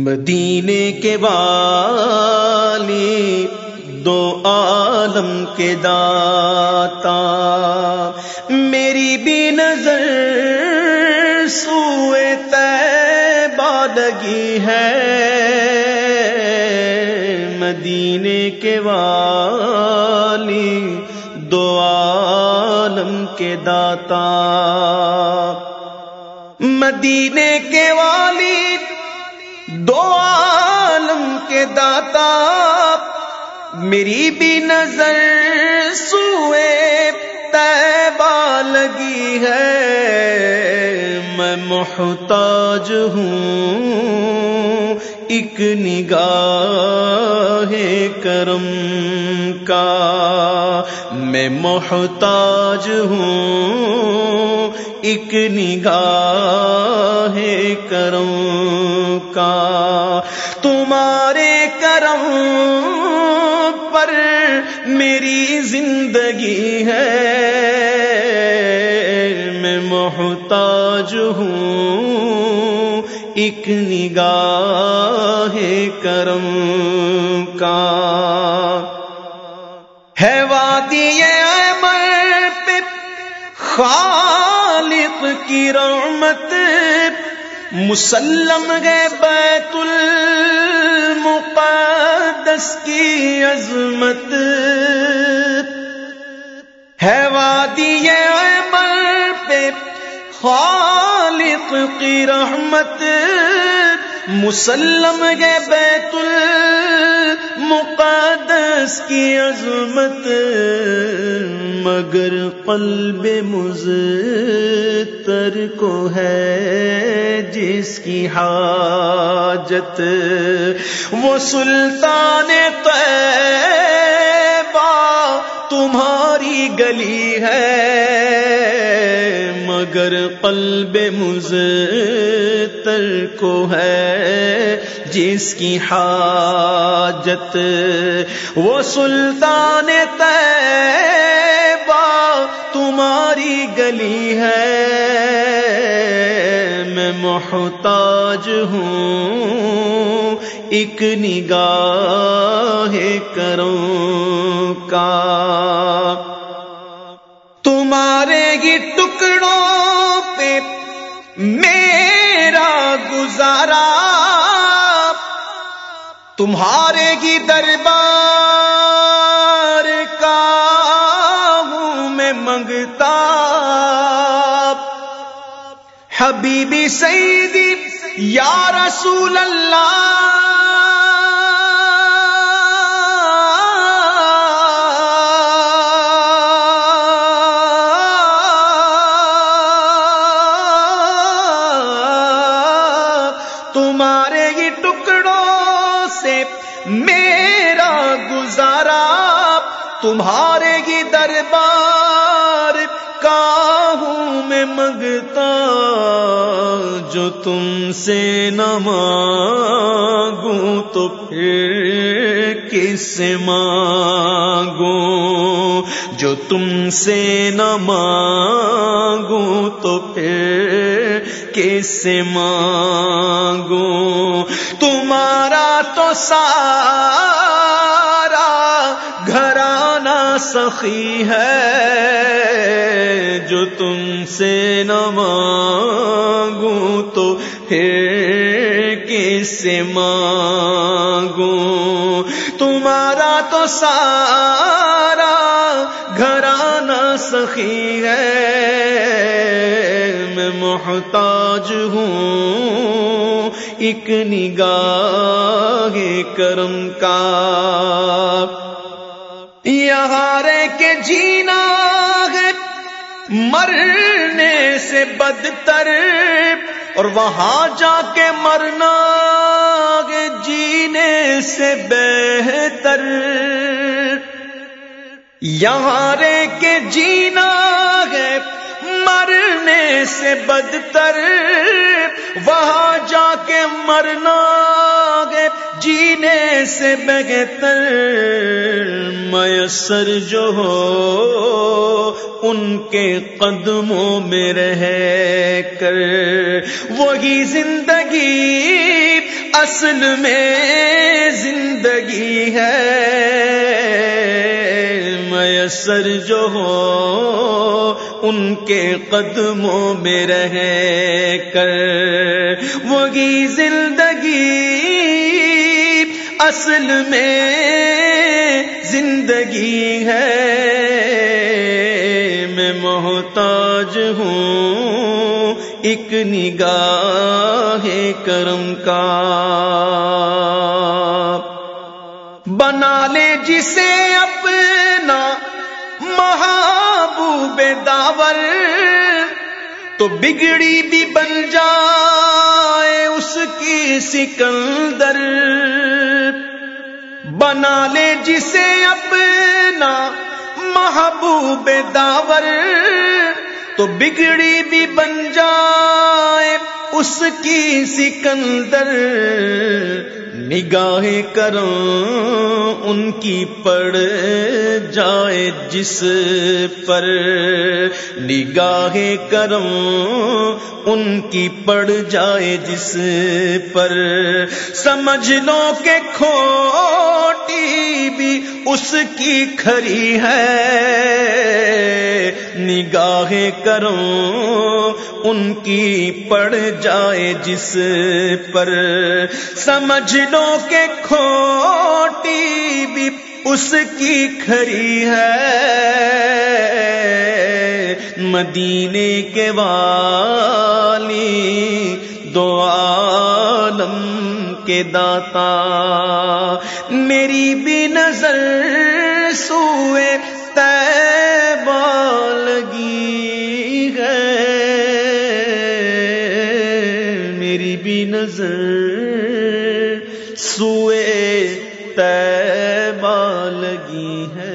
مدینے کے والی دو عالم کے داتا میری بھی نظر سوئے لگی ہے مدینے کے والی دو عالم کے داتا مدینے کے والی دو عالم کے داتا، میری بھی نظر سوئے تیبا لگی ہے۔ میں محتاج ہوں ایک نگاہ کرم کا۔ میں محتاج ہوں ایک نگاہ کرم کا۔ تمہارے کرم پر میری زندگی ہے۔ میں محتاج ہوں ایک نگاہ کرم کا۔ ہے وادی عمر پہ خالق کی رحمت مسلم گئے بیت المقدس کی عظمت ہے وادی عمل پہ خالق کی رحمت مسلم گئے بیت المقدس کی عظمت مگر قلب مزتر کو ہے جس کی حاجت۔ وہ سلطان طیبہ تمہاری گلی ہے، مگر قلب مزتر کو ہے جس کی حاجت۔ وہ سلطان طیبہ تمہاری گلی ہے۔ میں محتاج ہوں، ایک نگاہ کروں کا۔ تمہارے ہی ٹکڑوں پہ میرا گزارا۔ تمہارے ہی دربار حبیبی سیدی یا رسول اللہ۔ تمہارے ہی ٹکڑوں سے میرا گزارا تمہارے ہی دربار ہوں میں منگتا جو تم سے نہ مانگوں تو پھر کس سے مانگوں؟ جو تم سے نہ مانگوں تو پھر کس سے مانگوں؟ تمہارا تو سارا سخی ہے جو تم سے نہ مانگوں تو پھر کس سے مانگوں؟ تمہارا تو سارا گھرانا سخی ہے، میں محتاج ہوں ایک نگاہ کرم کا۔ یہاں رہ کے جینا ہے مرنے سے بدتر اور وہاں جا کے مرنا ہے جینے سے بہتر یہاں رہ کے جینا ہے مرنے سے بدتر وہاں جا کے مرنا جینے سے بہتر میسر جو ہو، ان کے قدموں میں رہ کر۔ وہی زندگی اصل میں زندگی ہے۔ میسر جو ہو، ان کے قدموں میں رہ کر۔ وہی زندگی اصل میں زندگی ہے۔ میں محتاج ہوں ایک نگاہ کرم کا۔ بنا لے جسے اپنا محبوب داور، تو بگڑی بھی بن جائے اس کی سکندر۔ بنا لے جسے اپنا محبوب داور، تو بگڑی بھی بن جائے اس کی سکندر۔ نگاہ کروں ان کی پڑ جائے جس پر۔ نگاہ کروں ان کی پڑ جائے جس پر۔ سمجھ لو کہ کھوٹی بھی اس کی کھری ہے۔ نگاہ کروں، ان کی پڑ جائے جس پر۔ سمجھ لو کہ کھوٹی بھی اس کی کھری ہے۔ مدینے کے والی دو عالم کے داتا میری بھی نظر سوئے لگی ہے۔ میری بھی نظر سوئے لگی ہے۔